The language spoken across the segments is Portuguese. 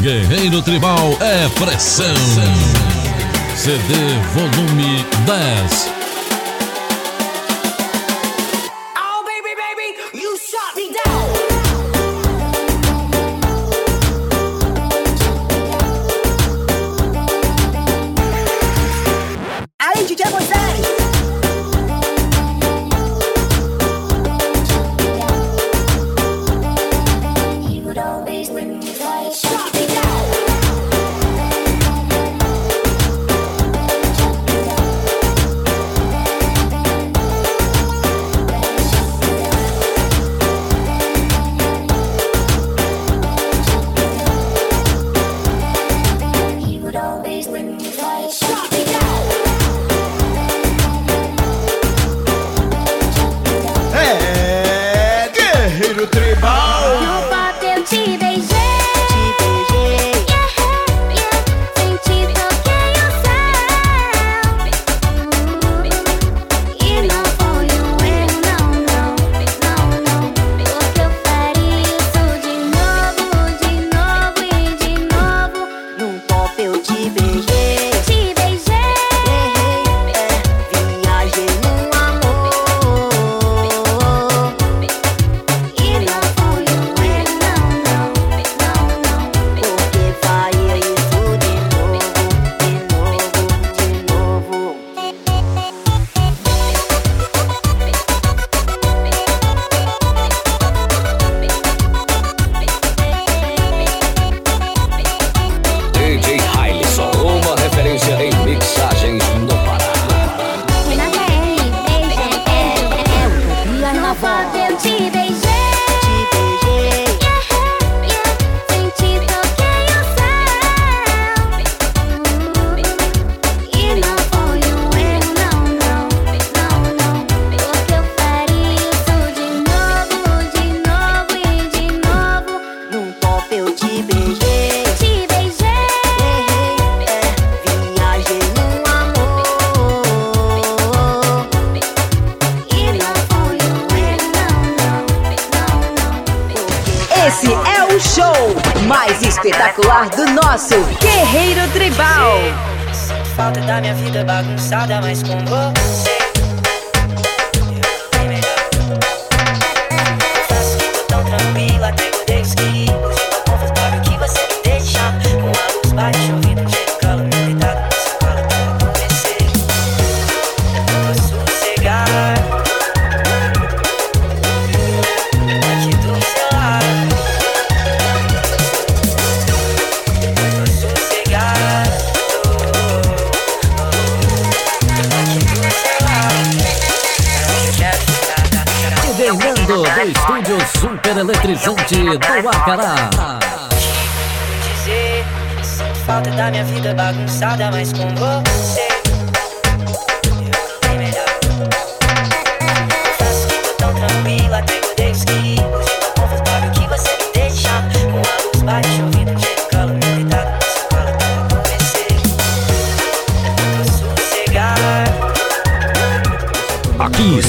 Guerreiro Tribal é pressão. CD volume 10. Super eletrizante do Acará. dizer Sinto falta da minha vida bagunçada Mas com você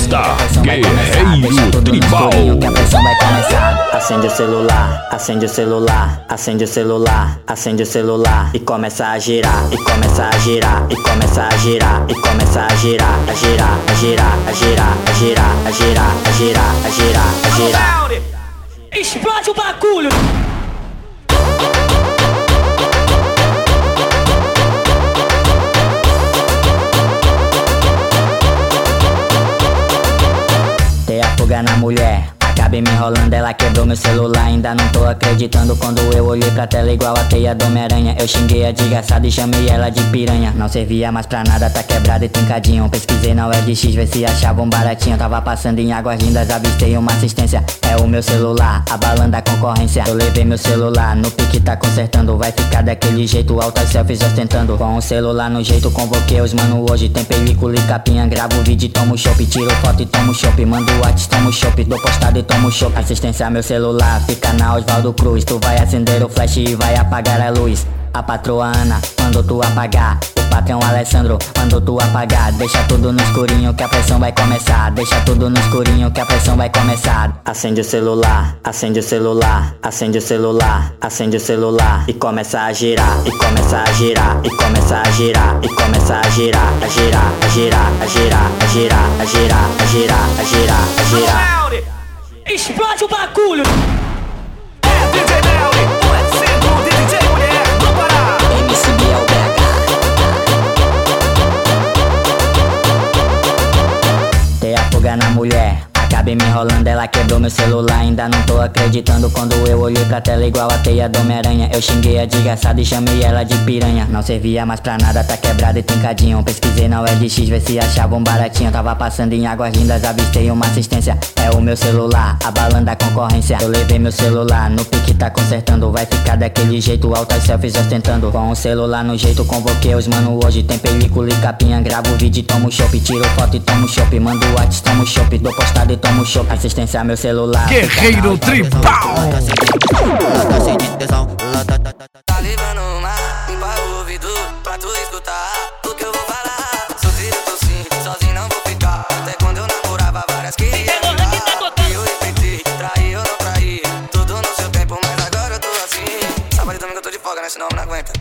está Guerreiro Tribal. que a pressão vai começar. Acende o celular, acende o celular, acende o celular, acende o celular e começa a girar, e começa a girar, e começa a girar, e começa a girar, a girar, a girar, a girar, a girar, a girar, a girar, a girar, a girar. Explode o bagulho! joga na mulher. Me enrolando, ela quebrou meu celular. Ainda não tô acreditando quando eu olhei pra tela igual a teia do Homem-Aranha. Eu xinguei a desgraçada e chamei ela de piranha. Não servia mais pra nada, tá quebrado e trincadinho. Pesquisei na UFX, ver se achavam baratinho. Tava passando em águas lindas, avistei uma assistência. É o meu celular, abalando a concorrência. Eu levei meu celular, no pique tá consertando. Vai ficar daquele jeito, altas selfies ostentando. Com o celular no jeito, convoquei os mano hoje. Tem película e capinha, gravo vídeo tomo chopp. Tiro foto e tomo chopp. Mando WhatsApp, tomo chopp. Dou postado e tomo chopp. Assistência, meu celular, fica na Osvaldo Cruz. Tu vai acender o flash e vai apagar a luz. A patroa Ana mandou tu apagar. O patrão Alessandro mandou tu apagar. Deixa tudo no escurinho que a pressão vai começar. Deixa tudo no escurinho que a pressão vai começar. Acende o celular, acende o celular, acende o celular, acende o celular e começa a girar, e começa a girar, e começa a girar, e começa a girar, a girar, a girar, a girar, a girar, a girar, a girar, a girar, a girar. Explode o bagulho! É DJ o exemplo de DJ mulher no Pará. MC Biel. Tem a fuga na mulher. Acabei me enrolando, ela quebrou meu celular. Ainda não tô acreditando quando eu olhei pra tela igual a teia do Homem-Aranha. Eu xinguei a desgraçada e chamei ela de piranha. Não servia mais pra nada, tá quebrado e trincadinho. Pesquisei na ULX, ver se achava um baratinho. Tava passando em águas lindas, avistei uma assistência. É o meu celular, abalando a concorrência. Eu levei meu celular, no pique tá consertando. Vai ficar daquele jeito, altas selfies ostentando. Com o celular no jeito, convoquei os mano hoje. Tem película e capinha, gravo vídeo tomo chopp. Tiro foto e tomo chopp. Mando WhatsApp, tomo chopp. Dou postado e tomo chopp. Assistência meu celular. Guerreiro Tribal. Tá levando uma para o ouvido pra tu escutar o que eu vou falar. Tô sim, sozinho não vou ficar. Até quando eu namorava várias E eu repeti, traí ou não traí. Tudo no seu tempo, mas agora eu tô assim. Sábado e domingo eu tô de folga, né? Senão não aguenta.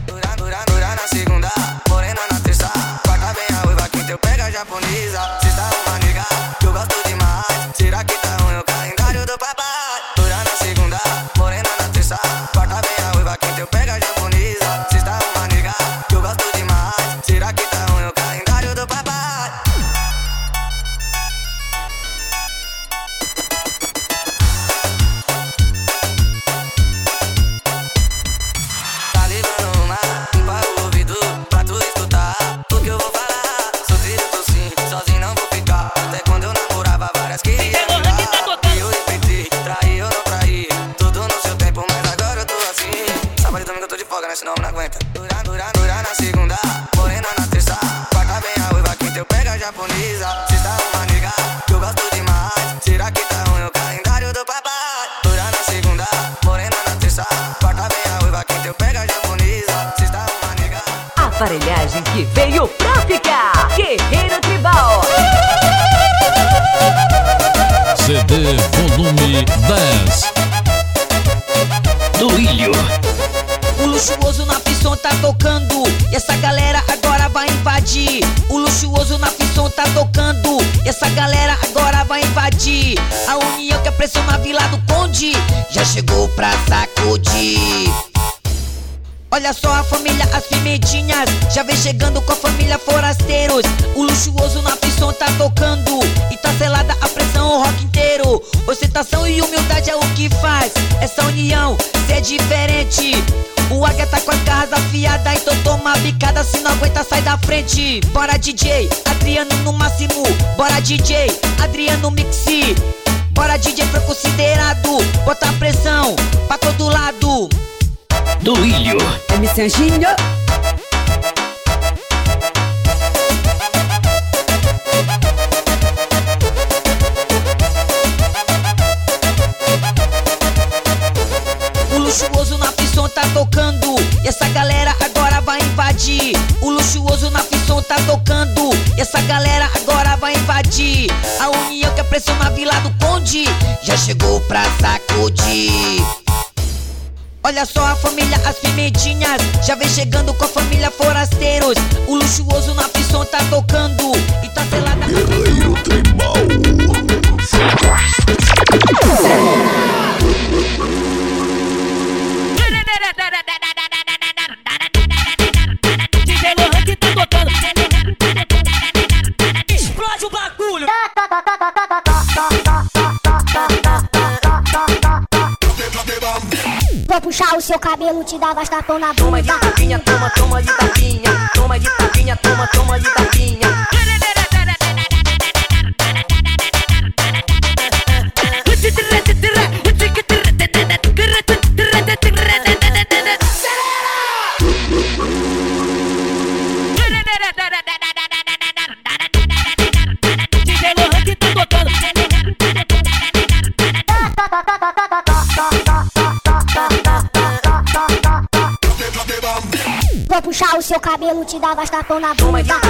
Já vem chegando com a família Forasteiros O luxuoso na Fisson tá tocando E tá selada a pressão o rock inteiro Ostentação e humildade é o que faz Essa união ser diferente o águia tá com as garras afiadas, então toma bicada se não aguenta sai da frente. Bora DJ, Adriano no máximo. Bora DJ, Adriano Mixi. Bora DJ foi considerado. Bota pressão pra todo lado. Do Ilho. MC Anjinho. E essa galera agora vai invadir. O luxuoso na Fisson tá tocando. E essa galera agora vai invadir. A união que pressão na Vila do Conde. Já chegou pra sacudir. Olha só a família, as pimentinhas Já vem chegando com a família Forasteiros. O luxuoso na Fisson tá tocando. E tá selada Guerreiro Tribal. DJ puxar o seu cabelo, te dar bastapão na Toma de bunda. tapinha, toma, toma de tapinha Toma de tapinha, toma, toma de tapinha te dava tapão na bunda.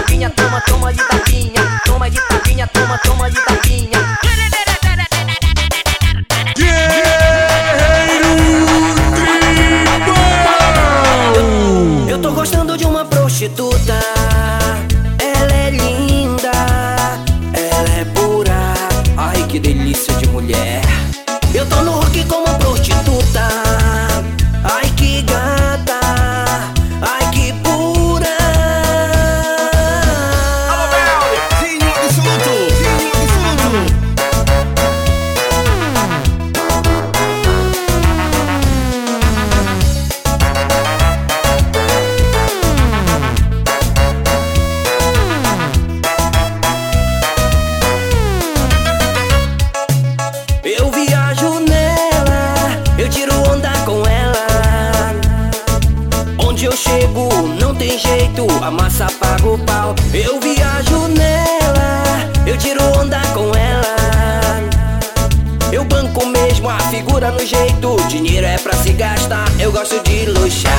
Jeito, dinheiro é pra se gastar, eu gosto de luxar.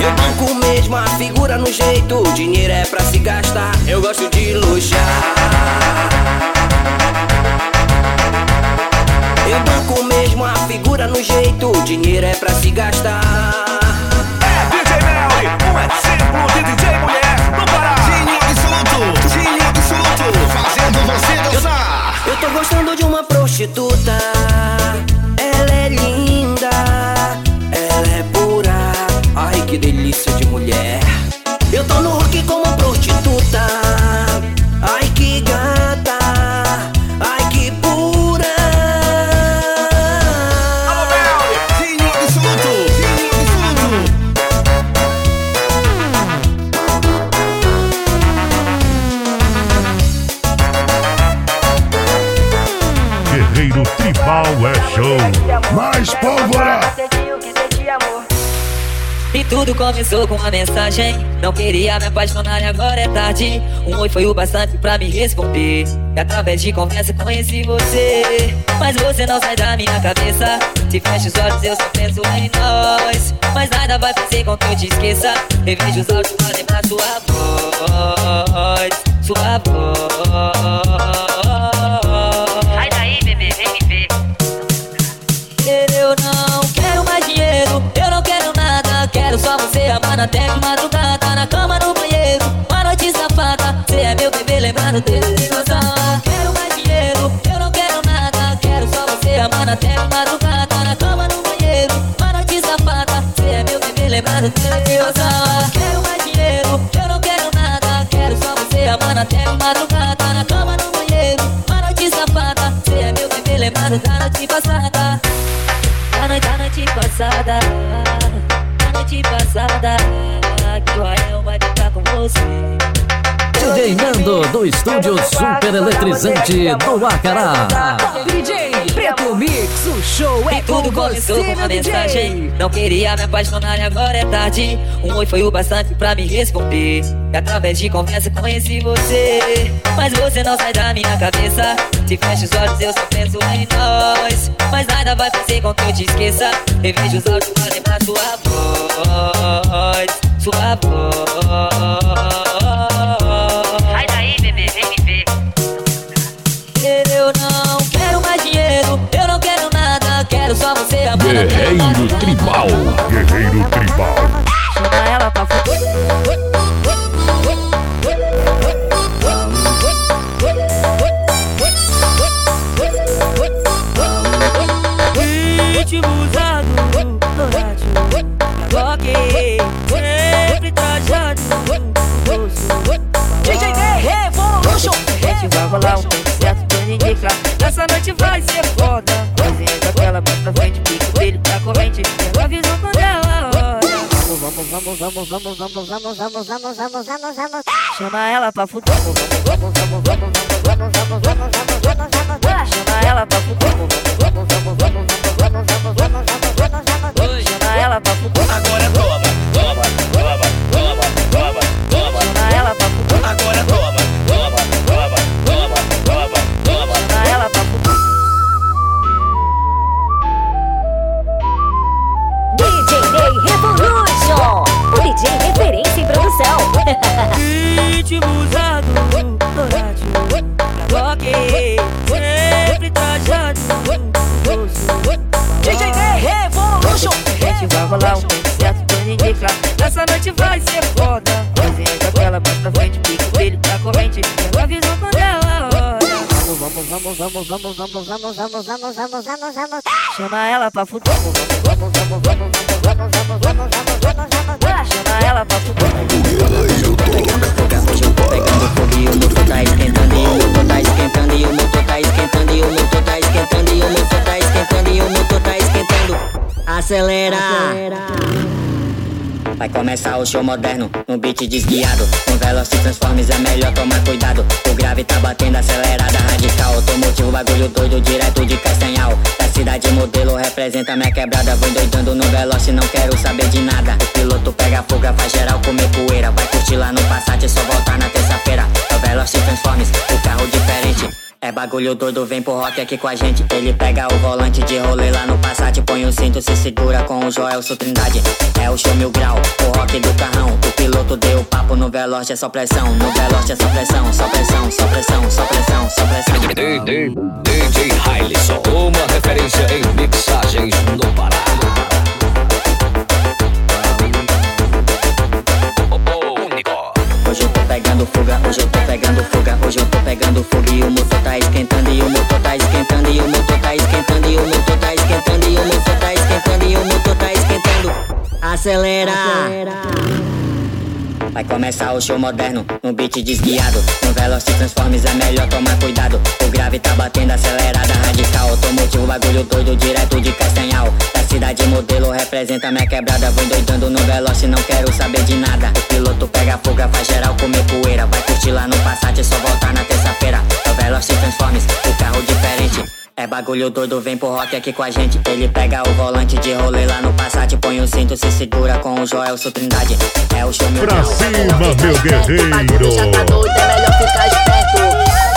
Eu banco mesmo a figura no jeito, dinheiro é pra se gastar, eu gosto de luxar. Eu banco mesmo a figura no jeito, dinheiro é pra se gastar. É DJ Melly, um exemplo de DJ mulher no Pará! Zinho absoluto! Zinho absoluto! Fazendo você dançar! Eu tô gostando de uma prostituta. Ela é linda, ela é pura. Ai que delícia de mulher. Tudo começou com uma mensagem. Não queria me apaixonar e agora é tarde. Um oi foi o bastante pra me responder. E através de conversa conheci você. Mas você não sai da minha cabeça. Se fecha os olhos, eu só penso em nós. Mas nada vai fazer com que eu te esqueça. Revejo os olhos pra lembrar sua voz. Sua voz. Amando até de madrugada. Na cama, no banheiro, uma noite safada. Você é meu bebê, lembrando dele de gozar. Quero mais dinheiro, eu não quero nada. Quero só você amando até de madrugada. Na cama, no banheiro, uma noite safada. Você é meu bebê, lembrando dele de gozar. Quero mais dinheiro, eu não quero nada. Quero só você amando até de madrugada. Na cama, no banheiro, uma noite safada. Você é meu bebê, lembrando da noite passada. Da noite, da noite passada Da noite passada Nando do estúdio super eletrizante do Acará. DJ Preto Mix, o show é E tudo com começou com você, uma mensagem. DJ. Não queria me apaixonar e agora é tarde. Um oi foi o bastante pra me responder. E através de conversa conheci você. Mas você não sai da minha cabeça. Se fecha os olhos eu só penso em nós. Mas nada vai fazer com que eu te esqueça. Revejo os olhos pra lembrar sua voz. Sua voz só você amar. Guerreiro Tribal. Guerreiro Tribal. Chama ela pra fuder. Ritmo usado no rádio, toque, sempre trajado, DJ Revolution. vai rolar um tempo certo pra indicar Essa noite vai ser vamos, vamos, vamos, vamos, vamos, vamos, vamos, vamos, vamos, vamos, vamos Chama ela pra fuder Vamos, vamos, vamos, vamos, vamos, vamos, vamos, vamos, vamos, vamos, vamos, vamos Chama ela pra fuder Vamos, vamos, vamos, vamos, vamos, vamos, vamos, vamos, vamos, vamos, vamos, vamos Chama ela pra fuder Agora toma, toma, toma, toma, toma, toma. Chama ela pra fuder Agora toma, último usado, dourado Ok sempre trajado DJ Revolution Gente, vai rolar um concerto pra ninguém claro Essa noite vai ser foda Desenha com aquela bota frente, Pico dele pra corrente Ela avisou quando ela hora Vamos, vamos, vamos, vamos, vamos, vamos, vamos, vamos, vamos, vamos, vamos Chama ela pra futebol Vamos, vamos, vamos, vamos, vamos, vamos, vamos, vamos, vamos, vamos vamos. Chama ela pra fuder. Eu tô pegando fogo e o motor tá esquentando e o motor tá esquentando e o motor tá esquentando e o motor tá esquentando e o motor tá esquentando e o motor tá esquentando. Acelera. Vai começar o show moderno, um beat desguiado. Um Veloci Transformes é melhor tomar cuidado. O grave tá batendo acelerada, radical. Automotivo, bagulho doido, direto de Castanhal. Da cidade modelo, representa minha quebrada. Vou doidando no Veloci, não quero saber de nada. O piloto pega fuga, faz geral comer poeira. Vai curtir lá no Passat, só voltar na terça-feira. É o Veloci Transformes, o carro diferente. É bagulho doido, vem pro rock aqui com a gente. Ele pega o volante de rolê lá no Passat, põe o cinto, se segura com o Joel Trindade. É o show mil grau, o rock do carrão. O piloto deu papo no Veloce, é só pressão. No Veloce é só pressão, só pressão, só pressão, só pressão, só pressão. DJ, DJ Hailson, uma referência em mixagens no Pará. Hoje eu tô pegando fuga, hoje eu tô pegando fuga, hoje eu tô pegando fogo e o motor tá esquentando e o motor tá esquentando e o motor tá esquentando e o motor tá esquentando e o motor tá esquentando e o motor tá esquentando. Acelera. Vai começar o show moderno, um beat desguiado. No Veloci Transformes é melhor tomar cuidado. O grave tá batendo acelerada, radical. Automotivo, bagulho doido, direto de Castanhal. Da cidade modelo, representa minha quebrada. Vou doidando no Veloci, não quero saber de nada. O piloto pega fuga, faz geral comer poeira. Vai curtir lá no Passat, só voltar na terça-feira. É o Veloci Transformes, o carro diferente. É bagulho doido, vem pro rock aqui com a gente. Ele pega o volante de rolê lá no Passat, põe o cinto, se segura com o Joel Trindade. É o show meu Pra cima, é meu ficar esperto. O bagulho já tá guerreiro. doido, é melhor ficar esperto.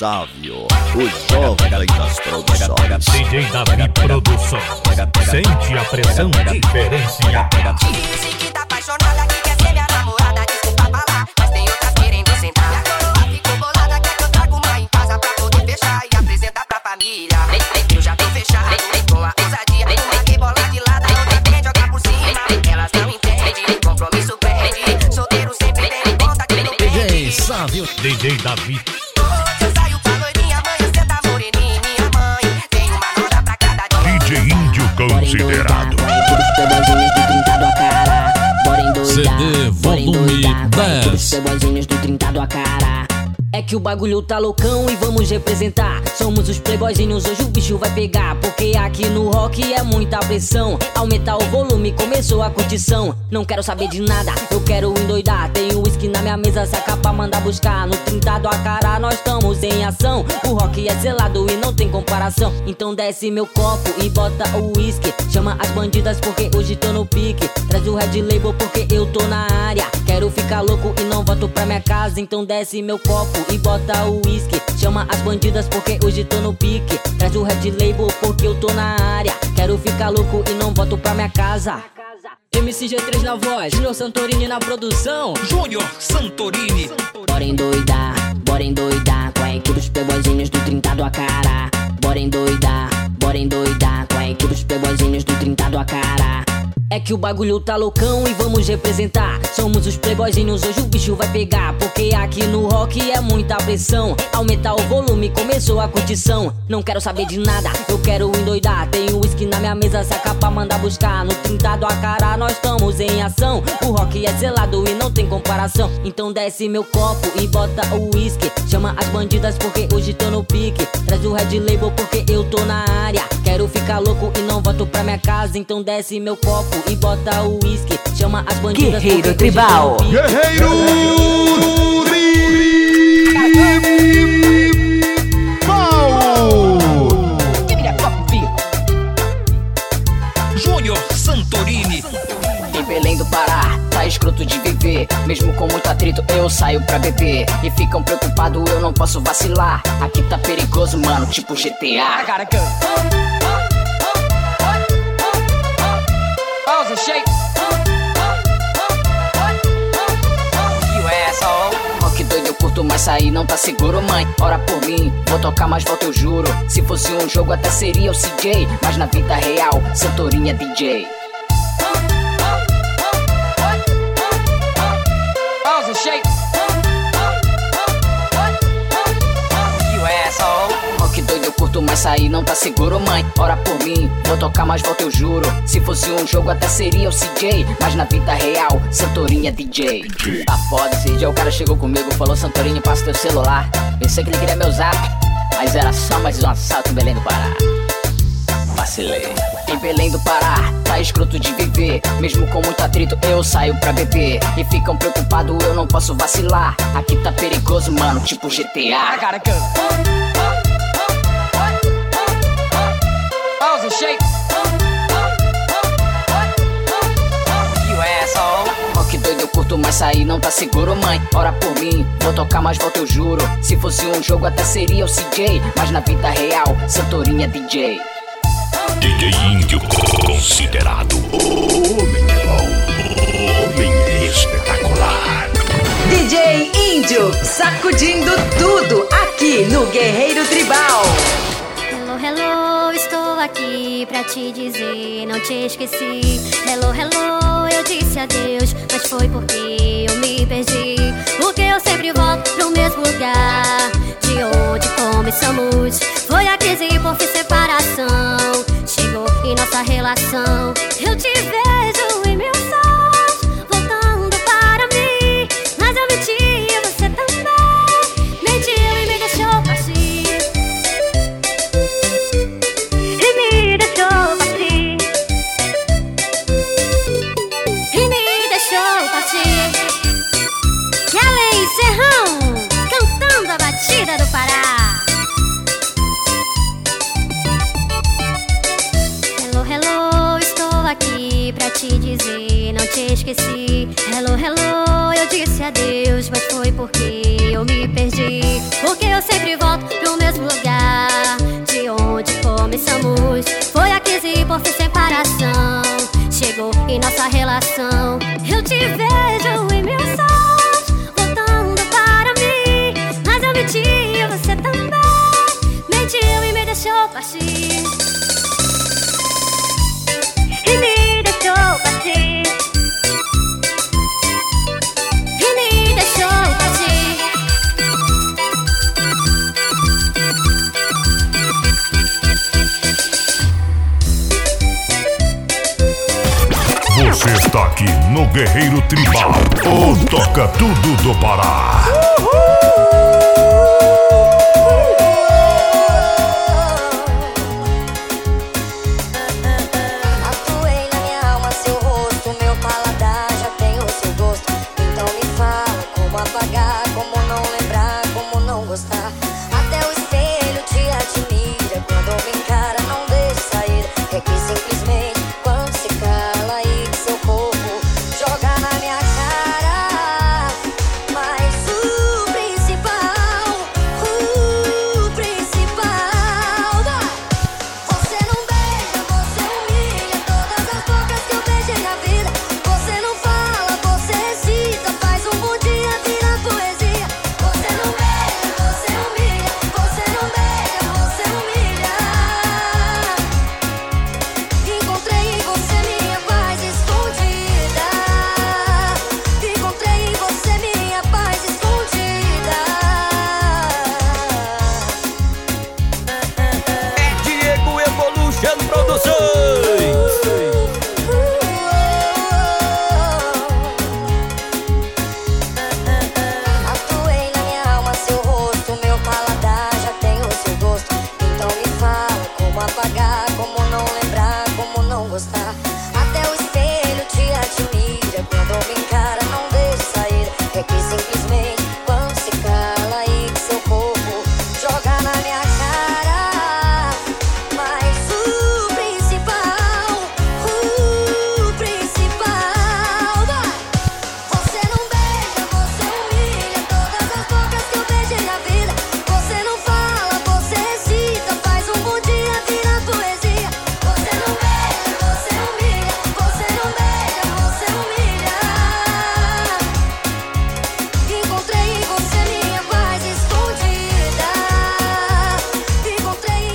Sávio, o jovem das produções. DJ Davi Produção. Sente a pressão diferenciada. Disse que tá apaixonada, que quer ser minha namorada. Desculpa falar, mas tem outras querendo sentar. Minha coroa ficou bolada, quer que eu traga uma em casa pra poder fechar e apresentar pra família. Vem, vem, eu já vem fechar, vem, vem com a ousadia. Vem, vem, que bola de lado, vem, vem jogar por cima. Elas não entendem, compromisso pede. Solteiro sempre tem conta que não perde. DJ Davi. Endoidar, CD volume endoidar. 10. É que o bagulho tá loucão e vamos representar. Somos os playboyzinhos, hoje o bicho vai pegar. Porque aqui no rock é muita pressão. Aumentar o volume, começou a curtição. Não quero saber de nada, eu quero endoidar. Tenho uísque na minha mesa, saca pra mandar buscar. No trintado a cara, nós estamos em ação. O rock é selado e não tem comparação. Então desce meu copo e bota o uísque. Chama as bandidas porque hoje tô no pique. Traz o red label porque eu tô na área. Quero ficar louco e não volto pra minha casa. Então desce meu copo e bota o uísque. Chama as bandidas porque hoje tô no pique. Traz o red label porque eu tô na área. Quero ficar louco e não volto pra minha casa. MCG3 na voz, Júnior Santorini na produção. Júnior Santorini. Bora endoidar, bora endoidar Com a equipe dos playboyzinhos do trintado a cara Bora endoidar, bora endoidar Com a equipe dos playboyzinhos do trintado a cara É que o bagulho tá loucão e vamos representar. Somos os playboyzinhos, hoje o bicho vai pegar. Porque aqui no rock é muita pressão. Aumentar o volume, começou a curtição. Não quero saber de nada, eu quero endoidar. Tenho uísque na minha mesa, saca pra mandar buscar. No trintado a cara, nós estamos em ação. O rock é selado e não tem comparação. Então desce meu copo e bota o uísque. Chama as bandidas porque hoje tô no pique. Traz o red label porque eu tô na área. Quero ficar louco e não volto pra minha casa. Então desce meu copo e bota o uísque. Chama as bandidas Guerreiro Tribal. Guerreiro Júnior Santorini. Em Belém do Pará, tá escroto de viver. Mesmo com muito atrito, eu saio pra beber. E ficam preocupados, eu não posso vacilar. Aqui tá perigoso, mano, tipo GTA. Rock doido, eu curto, mas sair não tá seguro, mãe. Ora por mim, vou tocar, mas volta, eu juro. Se fosse um jogo, até seria o CJ. Mas na vida real, Santorini é DJ. Mas sair não tá seguro, mãe. Ora por mim, vou tocar, mas volta, eu juro. Se fosse um jogo, até seria o CJ. Mas na vida real, Santorini é DJ. Tá foda, esse dia o cara chegou comigo, falou: Santorini, passa teu celular. Pensei que ele queria meu zap, mas era só mais um assalto em Belém do Pará. Vacilei. Em Belém do Pará, tá escroto de viver. Mesmo com muito atrito, eu saio pra beber. E ficam preocupados, eu não posso vacilar. Aqui tá perigoso, mano, tipo GTA. Rock doido, eu curto, mas sair não tá seguro, mãe. Ora por mim, vou tocar, mas volta, eu juro. Se fosse um jogo, até seria o CJ. Mas na vida real, Santorini é DJ. DJ Índio considerado. O homem é bom. O homem é espetacular. DJ Índio, sacudindo tudo aqui no Guerreiro Tribal. Hello, hello, aqui pra te dizer, não te esqueci. Hello, hello, eu disse adeus, mas foi porque eu me perdi. Porque eu sempre volto pro mesmo lugar, de onde começamos. Foi a crise por fim separação, chegou em nossa relação. Eu te vejo em meus sonhos, Guerreiro Tribal. O Toca Tudo do Pará. Atuei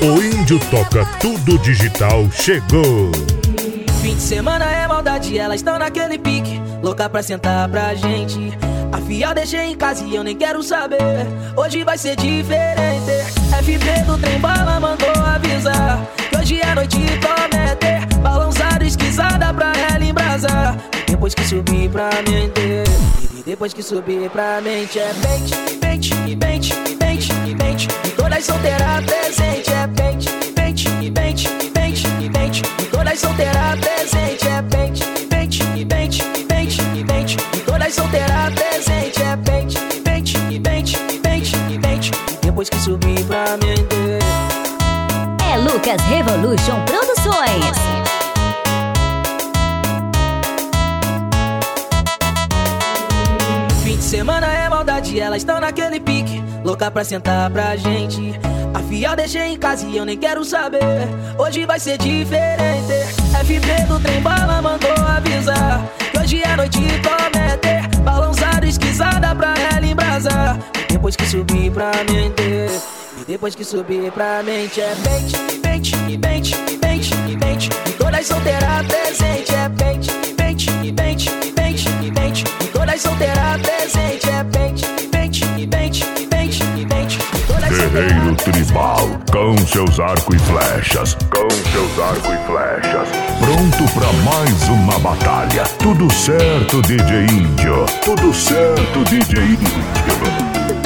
O Índio Toca Tudo Digital chegou. Fim de semana é maldade, elas estão naquele pique. Louca pra sentar pra gente. A fiel deixei em casa e eu nem quero saber. Hoje vai ser diferente. FB do trem bala mandou avisar. Que hoje é noite cometer. Balançada, esquisada pra ela embrasar. Depois que subir pra mente. Depois que subir pra mente é pente, pente, pente, pente, todas solteiras presente é pente, pente, pente, pente, pente. E todas solteiras presente é pente, pente, pente, pente, pente. E todas solteiras presente é pente, pente, pente, pente, pente. Depois que subir pra mente. É Lucas Revolution Produções. Fim de semana maldade, elas estão naquele pique. Louca pra sentar pra gente. A fiel deixei em casa e eu nem quero saber. Hoje vai ser diferente. FB do trem bala mandou avisar. Que hoje é noite cometer. Balançada, esquisada pra ela embrasar. Depois que subir pra mente. E depois que subir pra mente é pente, pente, pente, pente, pente. E todas solteiras presente é pente, pente, pente, pente, pente. Todas solteiras presente é pente, pente, pente, pente, pente. Guerreiro Tribal, com seus arcos e flechas, com seus arcos e flechas. Pronto pra mais uma batalha. Tudo certo, DJ Índio. Tudo certo, DJ Índio.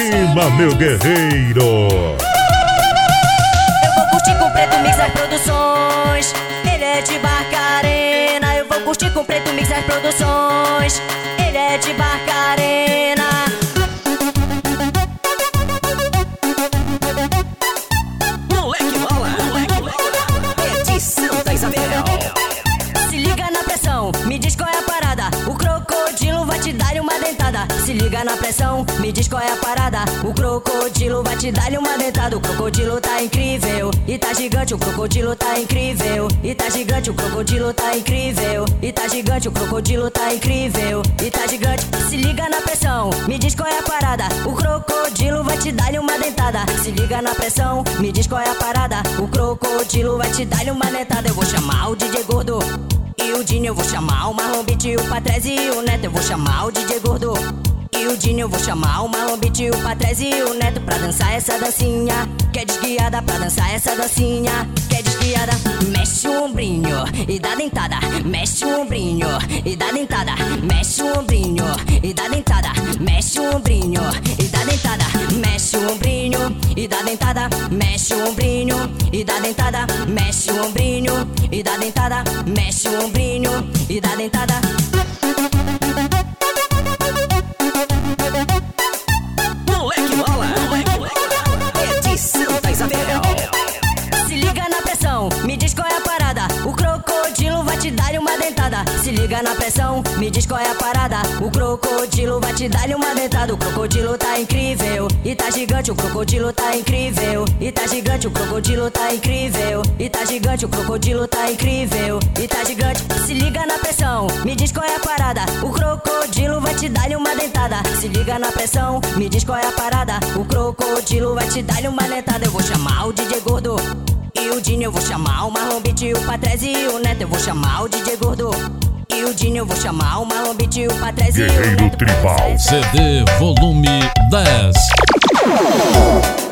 Cima, meu guerreiro! Eu vou curtir com Preto Mixer Produções. Ele é de Barcarena. Eu vou curtir com Preto Mixer Produções. Ele é de Barcarena. Moleque bola, moleque bola. É de Santa Isabel. Se liga na pressão, me diz qual é a parada. O crocodilo vai te dar uma dentada. Se liga na pressão, me diz qual é a parada. O crocodilo vai te dar uma dentada. O crocodilo tá incrível e tá gigante. O crocodilo tá incrível e tá gigante. O crocodilo tá incrível e tá gigante. O crocodilo tá incrível e tá gigante. Se liga na pressão, me diz qual é a parada. O crocodilo vai te dar uma dentada. Se liga na pressão, me diz qual é a parada. O crocodilo vai te dar uma dentada. Eu vou chamar o DJ Gordo. E o Dini eu vou chamar o Marlon Beat, o Patrese e o Neto eu vou chamar o DJ Gordo. E o Dini eu vou chamar o Marlon Beat, o Patrese e o Neto pra dançar essa dancinha. Que é desguiada pra dançar essa dancinha. Que é desguiada. Mexe o ombrinho e dá dentada. Mexe o ombrinho e dá dentada. Mexe o ombrinho e dá dentada. Mexe o ombrinho e dá dentada. Mexe o ombrinho e dá dentada. Mexe o ombrinho e dá dentada. Mexe o ombrinho e dá dentada. Mexe o ombrinho e dá dentada. Qual é a parada. O crocodilo vai te dar uma dentada. O crocodilo tá incrível e tá gigante. O crocodilo tá incrível e tá gigante. O crocodilo tá incrível e tá gigante. O crocodilo tá incrível e tá gigante. Se liga na pressão, me diz qual é a parada. O crocodilo vai te dar uma dentada. Se liga na pressão, me diz qual é a parada. O crocodilo vai te dar uma dentada. Eu vou chamar o DJ Gordo. E o Dini eu vou chamar o Marlon Beat, o Patrese e o Neto eu vou chamar o DJ Gordo. E o Dini eu vou chamar o Marlon Beat, o Patrese e o Guerreiro Neto. Tribal. CD volume 10.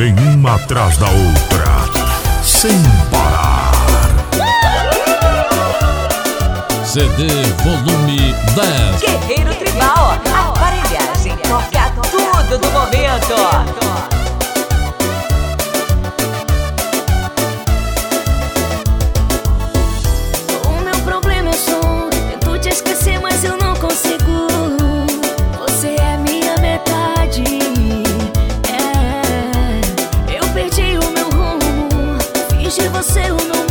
Vem uma atrás da outra, sem parar. CD volume 10. Guerreiro Tribal, a aparelhagem toca tudo do momento. O meu problema é o som. Tento te esquecer, mas eu não consigo. Você o meu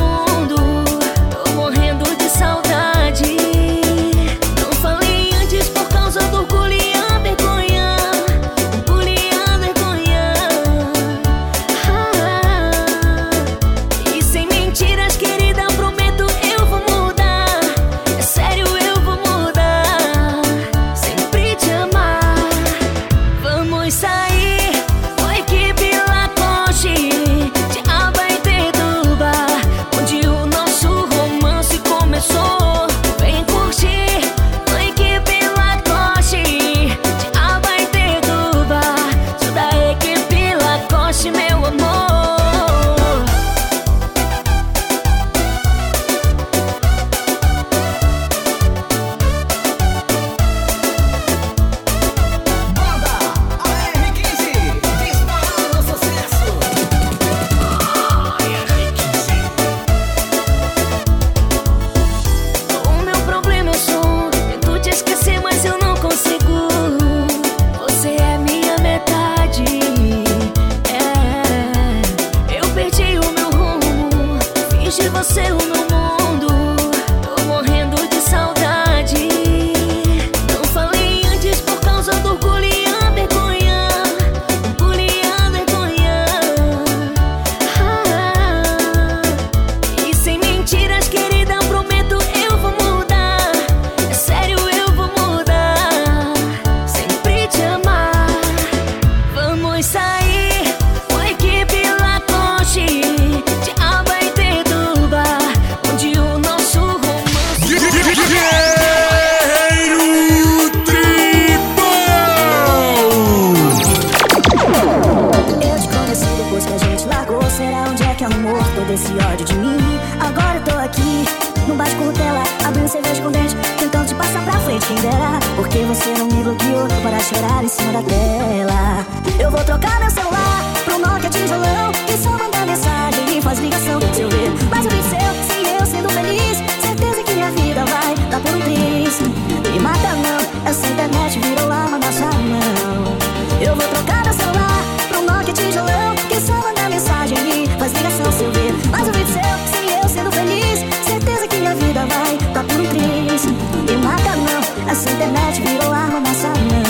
na sua mão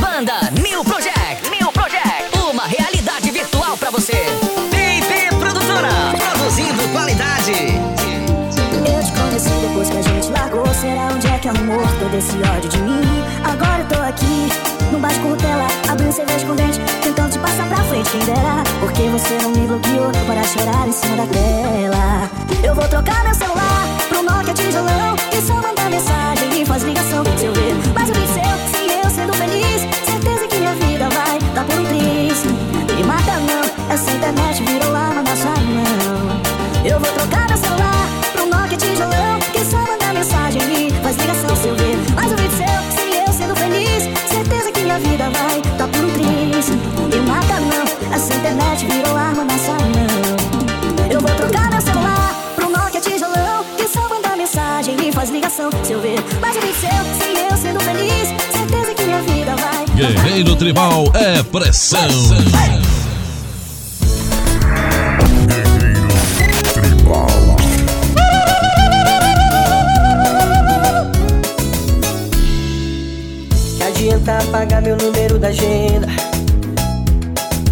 Banda New Project, New Project, uma realidade virtual pra você. IP Produtora, produzindo qualidade. Eu te conheci depois que a gente largou. Será onde é que arrumou todo esse ódio de mim? Agora eu tô aqui, no bar de curtela Abrindo cerveja com dente, tentando te passar pra frente Quem dera, porque você não me bloqueou Para chorar em cima da tela. Eu vou trocar meu celular tijolão Que só manda mensagem e faz ligação. Se eu ver mais um seu, se eu sendo feliz Certeza que minha vida vai dar por um triz. Me mata não, essa internet virou arma na sua mão. Eu vou trocar meu celular pro Nokia tijolão. Que só manda mensagem e faz ligação. Se eu ver Mais um seu, se eu sendo feliz Certeza que minha vida vai ligação se eu ver Mais vídeo seu, se eu sendo feliz Certeza que minha vida vai Guerreiro Tribal é pressão. Tribal. Que adianta apagar meu número da agenda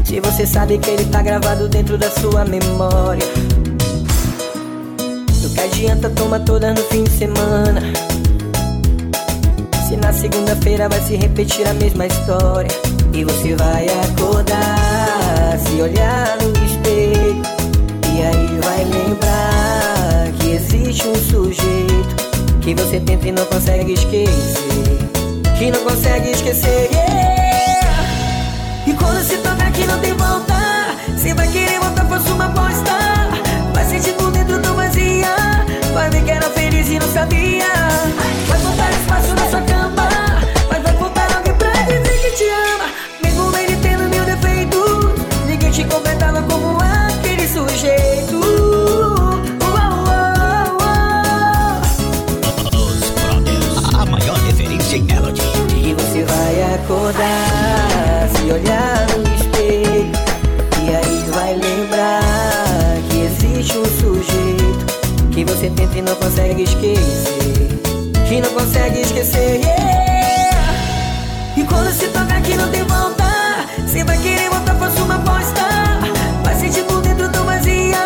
Se você sabe que ele tá gravado dentro da sua memória adianta tomar todas no fim de semana Se na segunda-feira vai se repetir a mesma história E você vai acordar Se olhar no espelho E aí vai lembrar Que existe um sujeito Que você tenta e não consegue esquecer que não consegue esquecer. yeah. quando se toca aqui não tem volta Cê vai querer voltar, faço uma aposta Vai sentir vazia Vai ver que era feliz e não sabia. Vai faltar espaço na sua cama. Mas vai faltar alguém pra dizer que te ama. Mesmo ele tendo mil defeitos Ninguém te completava como aquele sujeito. Os a maior referência em Melody. E você vai acordar, se olhar Que não consegue esquecer. Que não consegue esquecer, yeah. E quando se toca aqui não tem volta Você vai querer voltar, faço uma aposta. Vai sentir por dentro tão vazia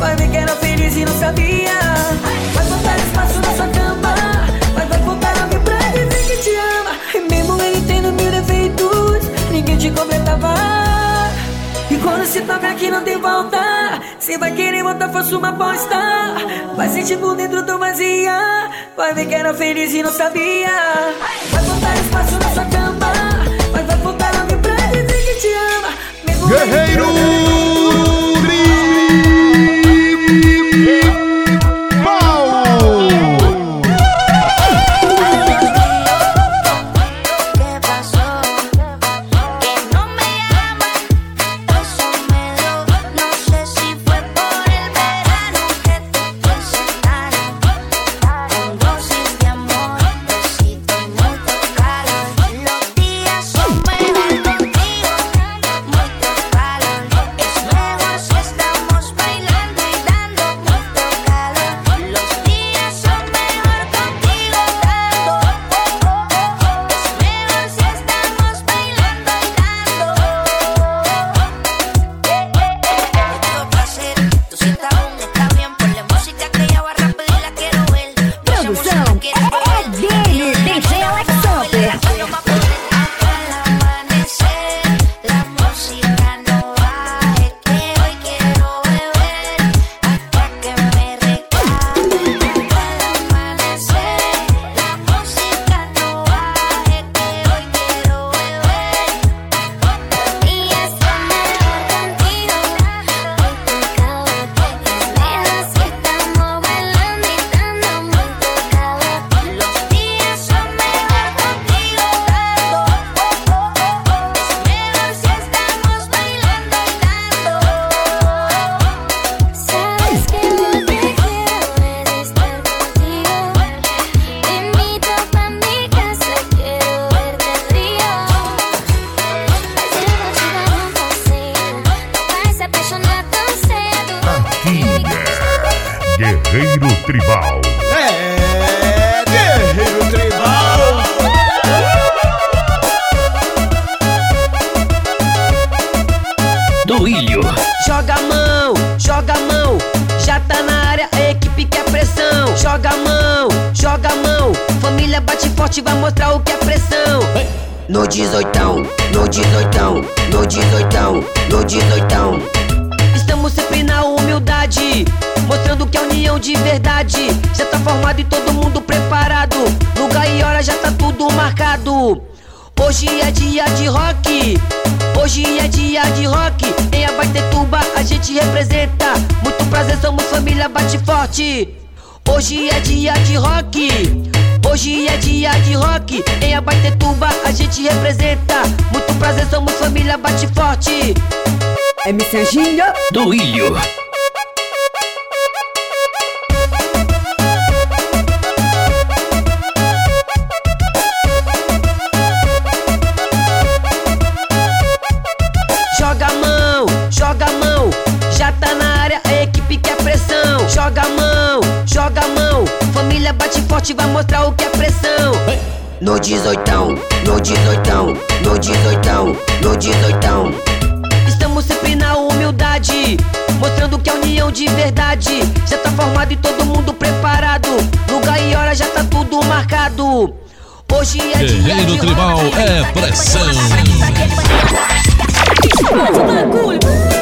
Vai ver que era feliz e não sabia quando se toca aqui não tem volta. Você vai querer voltar, faço uma aposta. Vai sentir por dentro tão vazia. Vai ver que era feliz e não sabia. Vai faltar espaço na sua cama. Mas vai faltar alguém pra dizer que te ama. Guerreiro forte, vai mostrar o que é pressão. No 18, no 18, no 18, no 18. Estamos sempre na humildade, mostrando que é união de verdade. Já tá formado e todo mundo preparado. Lugar e hora já tá tudo marcado. Hoje é dia de rock, hoje é dia de rock. Em Abaitetuba a gente representa. Muito prazer, somos família bate forte. Hoje é dia de rock, hoje é dia de rock. Em Abaitetuba a gente representa. Muito prazer, somos família bate forte. MC Anjinho. Do Ilho. Forte, vai mostrar o que é pressão. No 18, no 18, no 18, no 18. Estamos sempre na humildade, mostrando que é união de verdade. Já tá formado e todo mundo preparado. Lugar e hora já tá tudo marcado. Hoje é dia Guerreiro de Tribal é pressão. Explode o bagulho.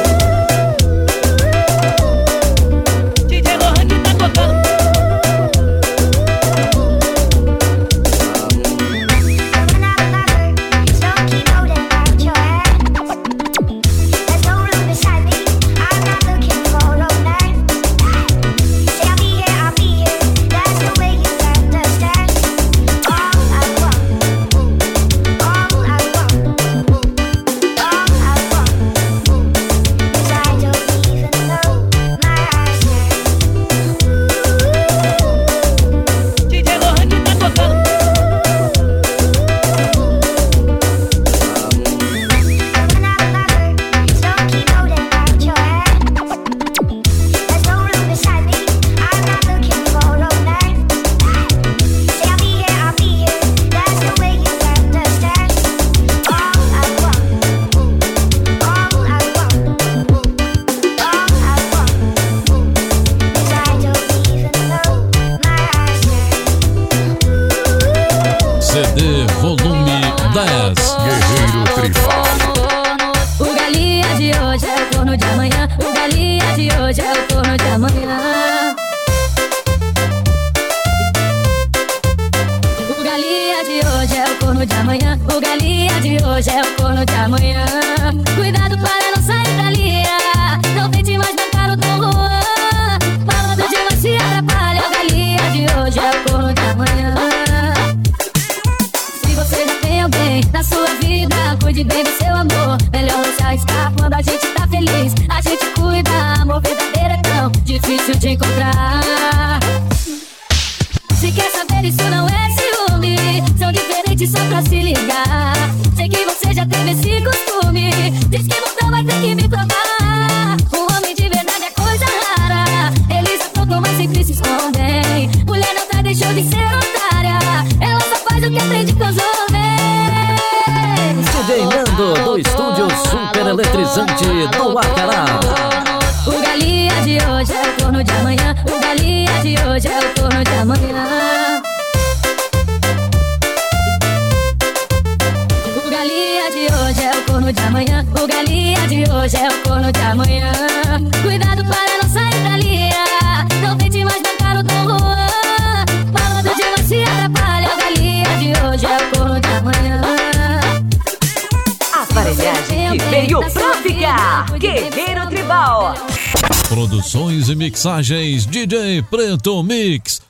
Mixagens DJ Preto Mix.